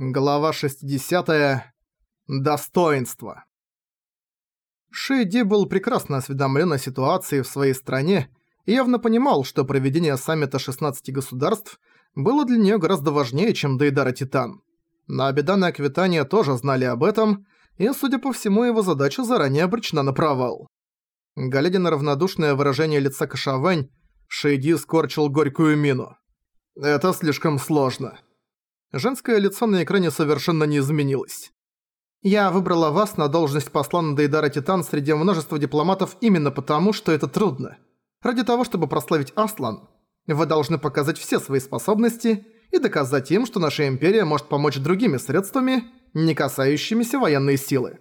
Глава 60. Достоинство. Ши Ди был прекрасно осведомлен о ситуации в своей стране и явно понимал, что проведение саммита 16 государств было для нее гораздо важнее, чем Дейдара Титан. Но Абидан и Аквитания тоже знали об этом, и, судя по всему, его задача заранее обречена на провал. Глядя на равнодушное выражение лица Кашавэнь, Шейди скорчил горькую мину. «Это слишком сложно». Женское лицо на экране совершенно не изменилось. «Я выбрала вас на должность посла на Дейдара Титан среди множества дипломатов именно потому, что это трудно. Ради того, чтобы прославить Аслан, вы должны показать все свои способности и доказать им, что наша империя может помочь другими средствами, не касающимися военной силы».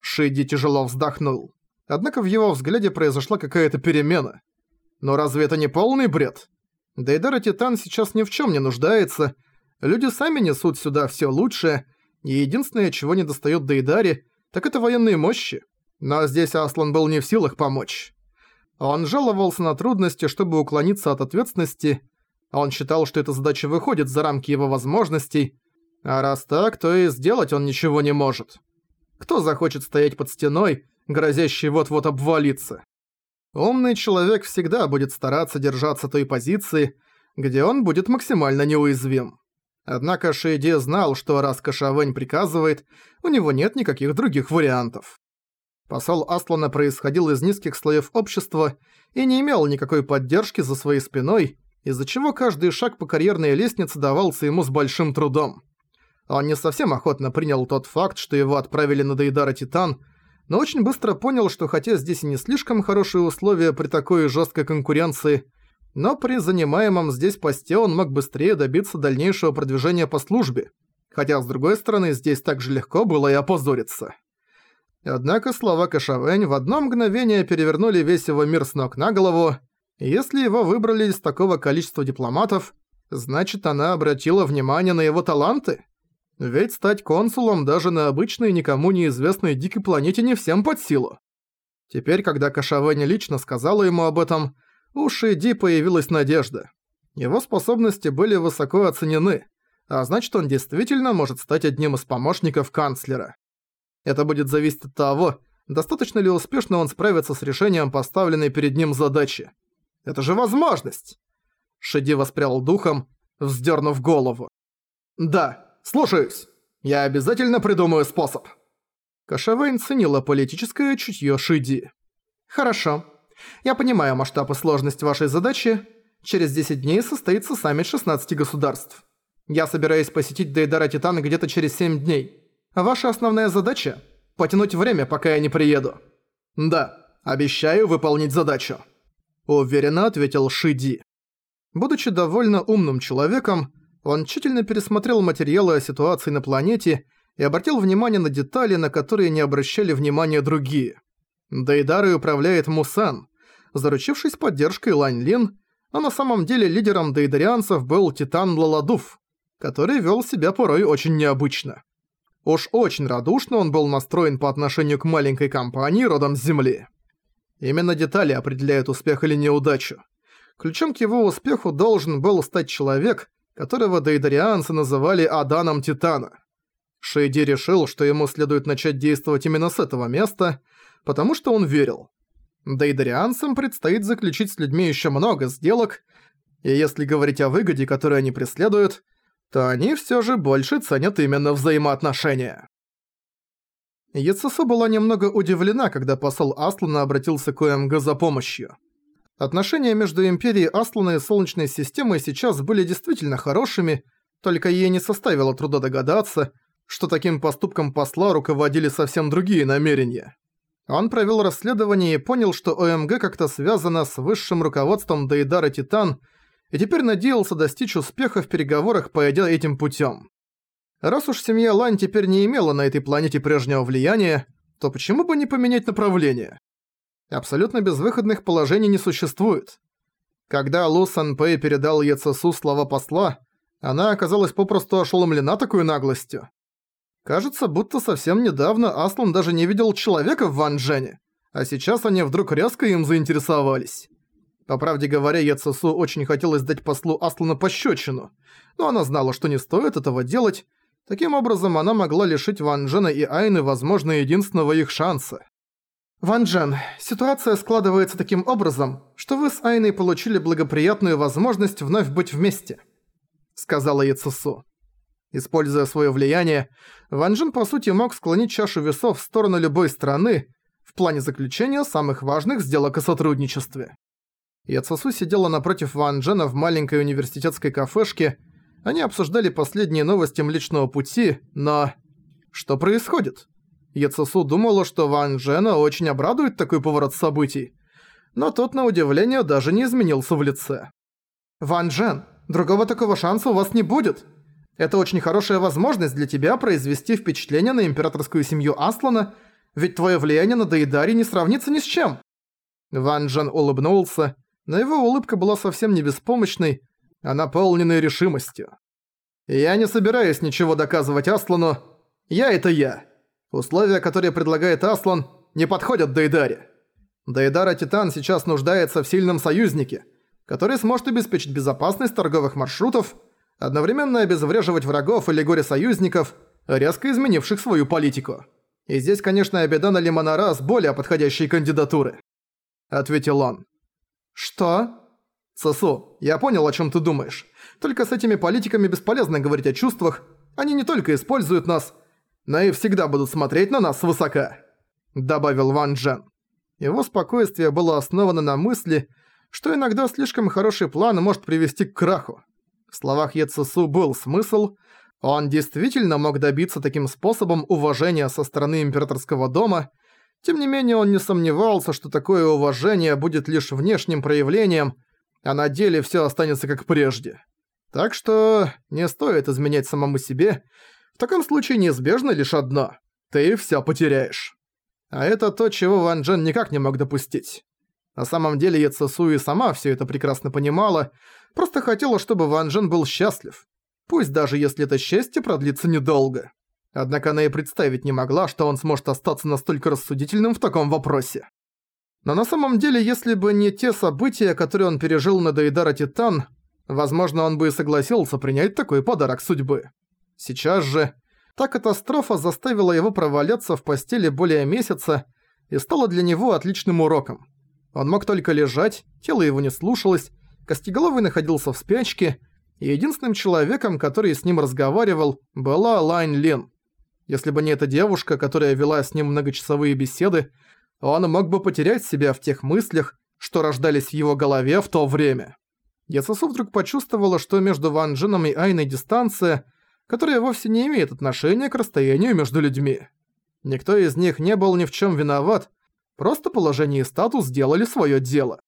Шиди тяжело вздохнул. Однако в его взгляде произошла какая-то перемена. Но разве это не полный бред? Дейдара Титан сейчас ни в чем не нуждается, Люди сами несут сюда все лучшее, и единственное, чего не достает Дейдари, так это военные мощи. Но здесь Аслан был не в силах помочь. Он жаловался на трудности, чтобы уклониться от ответственности. Он считал, что эта задача выходит за рамки его возможностей, а раз так, то и сделать он ничего не может. Кто захочет стоять под стеной, грозящей вот-вот обвалиться? Умный человек всегда будет стараться держаться той позиции, где он будет максимально неуязвим. Однако Шейди знал, что раз Кашавэнь приказывает, у него нет никаких других вариантов. Посол Аслана происходил из низких слоев общества и не имел никакой поддержки за своей спиной, из-за чего каждый шаг по карьерной лестнице давался ему с большим трудом. Он не совсем охотно принял тот факт, что его отправили на Дейдара Титан, но очень быстро понял, что хотя здесь и не слишком хорошие условия при такой жесткой конкуренции, но при занимаемом здесь посте он мог быстрее добиться дальнейшего продвижения по службе, хотя с другой стороны здесь так же легко было и опозориться. Однако слова Кашавэнь в одно мгновение перевернули весь его мир с ног на голову, и если его выбрали из такого количества дипломатов, значит она обратила внимание на его таланты? Ведь стать консулом даже на обычной никому неизвестной дикой планете не всем под силу. Теперь, когда Кашавэнь лично сказала ему об этом, у Шиди появилась надежда. Его способности были высоко оценены, а значит он действительно может стать одним из помощников канцлера. Это будет зависеть от того, достаточно ли успешно он справится с решением поставленной перед ним задачи. Это же возможность! Шиди воспрял духом, вздернув голову. «Да, слушаюсь. Я обязательно придумаю способ». Кашавейн ценила политическое чутье Шиди. «Хорошо. Я понимаю масштаб и сложность вашей задачи. Через 10 дней состоится саммит 16 государств. Я собираюсь посетить Дейдара Титана где-то через 7 дней. Ваша основная задача – потянуть время, пока я не приеду. Да, обещаю выполнить задачу. Уверенно ответил Шиди. Будучи довольно умным человеком, он тщательно пересмотрел материалы о ситуации на планете и обратил внимание на детали, на которые не обращали внимания другие. Дейдарой управляет Мусан, заручившись поддержкой Лань Лин, а на самом деле лидером дейдарианцев был Титан Лаладуф, который вел себя порой очень необычно. Уж очень радушно он был настроен по отношению к маленькой компании родом с Земли. Именно детали определяют успех или неудачу. Ключом к его успеху должен был стать человек, которого дейдарианцы называли Аданом Титана. Шейди решил, что ему следует начать действовать именно с этого места, потому что он верил. Дейдарианцам предстоит заключить с людьми еще много сделок, и если говорить о выгоде, которую они преследуют, то они все же больше ценят именно взаимоотношения. Яцесу была немного удивлена, когда посол Аслана обратился к ОМГ за помощью. Отношения между Империей Аслана и Солнечной системой сейчас были действительно хорошими, только ей не составило труда догадаться, что таким поступком посла руководили совсем другие намерения. Он провел расследование и понял, что ОМГ как-то связано с высшим руководством Дейдара Титан и теперь надеялся достичь успеха в переговорах, пойдя этим путем. Раз уж семья Лань теперь не имела на этой планете прежнего влияния, то почему бы не поменять направление? Абсолютно безвыходных положений не существует. Когда Лу Сан Пэй передал Яцесу слова посла, она оказалась попросту ошеломлена такой наглостью. Кажется, будто совсем недавно Аслан даже не видел человека в Ван Джене, а сейчас они вдруг резко им заинтересовались. По правде говоря, Яцесу очень хотелось дать послу Аслана пощечину, но она знала, что не стоит этого делать, Таким образом, она могла лишить Ван Джена и Айны, возможно, единственного их шанса. «Ван Джен, ситуация складывается таким образом, что вы с Айной получили благоприятную возможность вновь быть вместе», — сказала Яцесу. Используя свое влияние, Ван Джен по сути мог склонить чашу весов в сторону любой страны в плане заключения самых важных сделок о сотрудничестве. Яцесу сидела напротив Ван Джена в маленькой университетской кафешке, они обсуждали последние новости Млечного Пути, но... Что происходит? Яцесу думала, что Ван Джена очень обрадует такой поворот событий, но тот, на удивление, даже не изменился в лице. «Ван Джен, другого такого шанса у вас не будет. Это очень хорошая возможность для тебя произвести впечатление на императорскую семью Аслана, ведь твое влияние на Дейдари не сравнится ни с чем». Ван Джен улыбнулся, но его улыбка была совсем не беспомощной, а наполненной решимостью. «Я не собираюсь ничего доказывать Аслану. Я — это я. Условия, которые предлагает Аслан, не подходят Дейдаре. Дейдара Титан сейчас нуждается в сильном союзнике, который сможет обеспечить безопасность торговых маршрутов, одновременно обезвреживать врагов или горе-союзников, резко изменивших свою политику. И здесь, конечно, Абедана Лимонара с более подходящей кандидатуры. Ответил он. Что? Сосу, я понял, о чем ты думаешь. Только с этими политиками бесполезно говорить о чувствах. Они не только используют нас, но и всегда будут смотреть на нас свысока», — добавил Ван Джен. Его спокойствие было основано на мысли, что иногда слишком хороший план может привести к краху. В словах Ецесу был смысл, он действительно мог добиться таким способом уважения со стороны императорского дома, тем не менее он не сомневался, что такое уважение будет лишь внешним проявлением, а на деле всё останется как прежде. Так что не стоит изменять самому себе, в таком случае неизбежно лишь одно – ты всё потеряешь. А это то, чего Ван Джен никак не мог допустить. На самом деле Яцесу и сама всё это прекрасно понимала, просто хотела, чтобы Ван Джен был счастлив. Пусть даже если это счастье продлится недолго. Однако она и представить не могла, что он сможет остаться настолько рассудительным в таком вопросе. Но на самом деле, если бы не те события, которые он пережил на Дейдара Титан, возможно, он бы и согласился принять такой подарок судьбы. Сейчас же та катастрофа заставила его проваляться в постели более месяца и стала для него отличным уроком. Он мог только лежать, тело его не слушалось, Костеголовый находился в спячке, и единственным человеком, который с ним разговаривал, была Лайн Лин. Если бы не эта девушка, которая вела с ним многочасовые беседы, он мог бы потерять себя в тех мыслях, что рождались в его голове в то время. Ясусу вдруг почувствовала, что между Ван Джином и Айной дистанция – которая вовсе не имеет отношения к расстоянию между людьми. Никто из них не был ни в чем виноват, просто положение и статус сделали свое дело.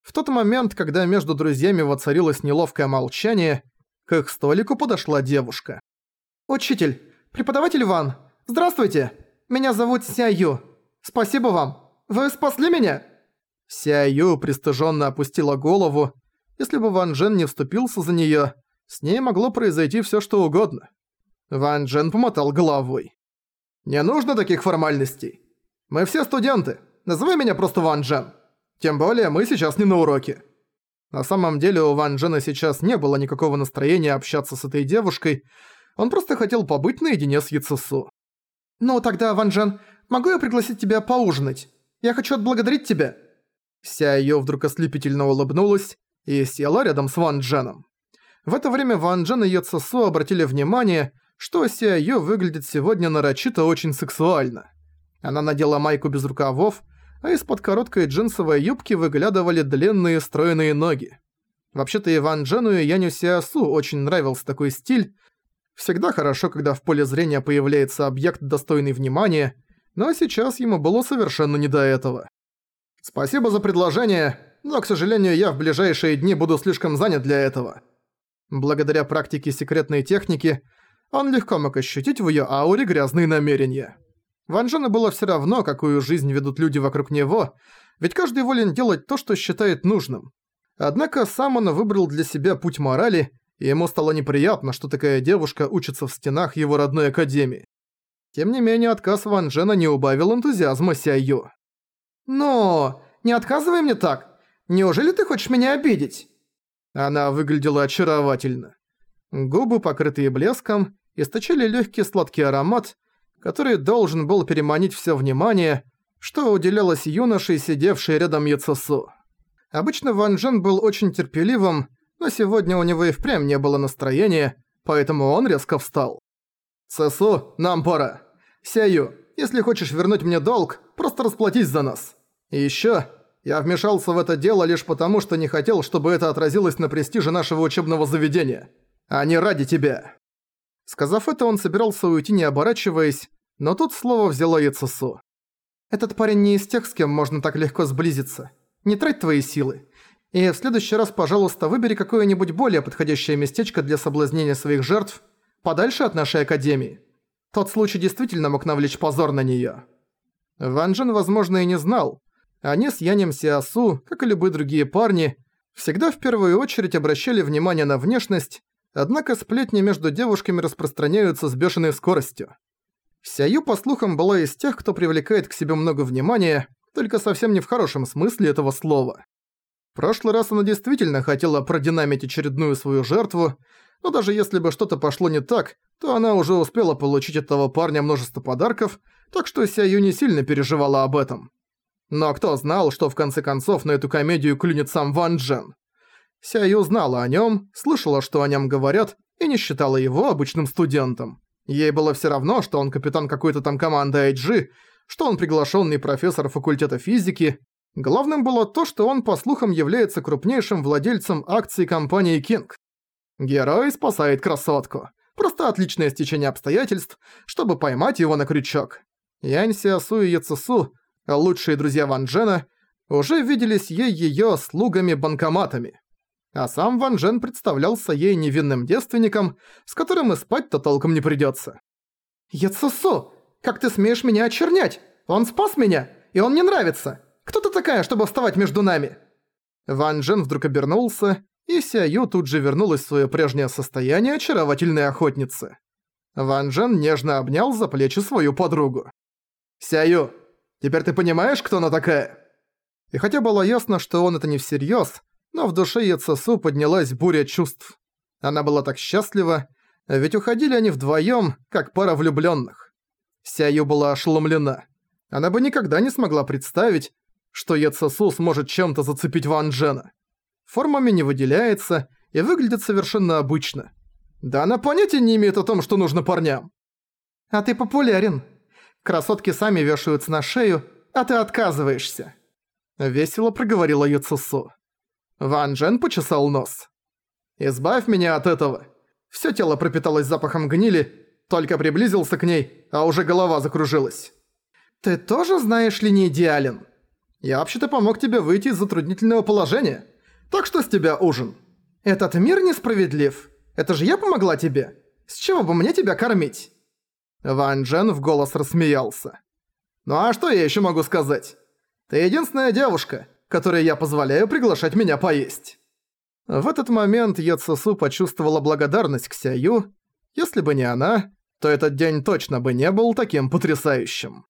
В тот момент, когда между друзьями воцарилось неловкое молчание, к их столику подошла девушка. «Учитель, преподаватель Ван, здравствуйте! Меня зовут Ся Ю. Спасибо вам! Вы спасли меня!» Ся Ю пристыженно опустила голову. Если бы Ван Джен не вступился за неё, с ней могло произойти всё что угодно. Ван Джен помотал головой. «Не нужно таких формальностей. Мы все студенты. Называй меня просто Ван Джен. Тем более мы сейчас не на уроке». На самом деле у Ван Джена сейчас не было никакого настроения общаться с этой девушкой, он просто хотел побыть наедине с Яцесу. «Ну тогда, Ван Джен, могу я пригласить тебя поужинать? Я хочу отблагодарить тебя». Ся её вдруг ослепительно улыбнулась и села рядом с Ван Дженом. В это время Ван Джен и Йоцесу обратили внимание, что Ю выглядит сегодня нарочито очень сексуально. Она надела майку без рукавов, а из-под короткой джинсовой юбки выглядывали длинные стройные ноги. Вообще-то Иван Джену и Яню Сиасу очень нравился такой стиль. Всегда хорошо, когда в поле зрения появляется объект, достойный внимания, но сейчас ему было совершенно не до этого. «Спасибо за предложение, но, к сожалению, я в ближайшие дни буду слишком занят для этого. Благодаря практике секретной техники, он легко мог ощутить в её ауре грязные намерения. Ван Джену было всё равно, какую жизнь ведут люди вокруг него, ведь каждый волен делать то, что считает нужным. Однако сам он выбрал для себя путь морали, и ему стало неприятно, что такая девушка учится в стенах его родной академии. Тем не менее, отказ Ван Джена не убавил энтузиазма Сяю. «Но, не отказывай мне так! Неужели ты хочешь меня обидеть?» Она выглядела очаровательно. Губы, покрытые блеском, источали легкий сладкий аромат, который должен был переманить все внимание, что уделялось юноше, сидевшей рядом Яцесу. Обычно Ван Джен был очень терпеливым, но сегодня у него и впрямь не было настроения, поэтому он резко встал. «Цесу, нам пора. Сяю, если хочешь вернуть мне долг, просто расплатись за нас. И ещё, я вмешался в это дело лишь потому, что не хотел, чтобы это отразилось на престиже нашего учебного заведения, а не ради тебя». Сказав это, он собирался уйти, не оборачиваясь, но тут слово взяла Яцесу. «Этот парень не из тех, с кем можно так легко сблизиться. Не трать твои силы. И в следующий раз, пожалуйста, выбери какое-нибудь более подходящее местечко для соблазнения своих жертв подальше от нашей академии. Тот случай действительно мог навлечь позор на неё». Ван Джен, возможно, и не знал. Они с Янем Сиасу, как и любые другие парни, всегда в первую очередь обращали внимание на внешность, однако сплетни между девушками распространяются с бешеной скоростью. Сяю, по слухам, была из тех, кто привлекает к себе много внимания, только совсем не в хорошем смысле этого слова. В прошлый раз она действительно хотела продинамить очередную свою жертву, но даже если бы что-то пошло не так, то она уже успела получить от того парня множество подарков, так что Сяю не сильно переживала об этом. Но кто знал, что в конце концов на эту комедию клюнет сам Ван Джен? Сяю знала о нем, слышала, что о нем говорят, и не считала его обычным студентом. Ей было все равно, что он капитан какой-то там команды IG, что он приглашенный профессор факультета физики. Главным было то, что он, по слухам, является крупнейшим владельцем акций компании King. Герой спасает красотку. Просто отличное стечение обстоятельств, чтобы поймать его на крючок. Янь Сиасу и Яцесу, лучшие друзья Ван Джена, уже виделись ей её слугами-банкоматами. А сам Ван Джен представлялся ей невинным девственником, с которым и спать-то толком не придётся. «Яцесу, как ты смеешь меня очернять? Он спас меня, и он мне нравится. Кто ты такая, чтобы вставать между нами?» Ван Джен вдруг обернулся и Сяю тут же вернулась в своё прежнее состояние очаровательной охотницы. Ван Джен нежно обнял за плечи свою подругу. «Сяю, теперь ты понимаешь, кто она такая?» И хотя было ясно, что он это не всерьёз, но в душе Яцесу поднялась буря чувств. Она была так счастлива, ведь уходили они вдвоём, как пара влюблённых. Сяю была ошеломлена. Она бы никогда не смогла представить, что Яцесу сможет чем-то зацепить Ван Джена формами не выделяется и выглядит совершенно обычно. Да она понятия не имеет о том, что нужно парням. А ты популярен. Красотки сами вешаются на шею, а ты отказываешься. Весело проговорила Юцусу. Ван Джен почесал нос. «Избавь меня от этого. Всё тело пропиталось запахом гнили, только приблизился к ней, а уже голова закружилась. Ты тоже, знаешь ли, не идеален? Я вообще-то помог тебе выйти из затруднительного положения. Так что с тебя ужин? Этот мир несправедлив. Это же я помогла тебе. С чего бы мне тебя кормить?» Ван Джен в голос рассмеялся. «Ну а что я еще могу сказать? Ты единственная девушка, которой я позволяю приглашать меня поесть». В этот момент Яцесу почувствовала благодарность к Сяю. Если бы не она, то этот день точно бы не был таким потрясающим.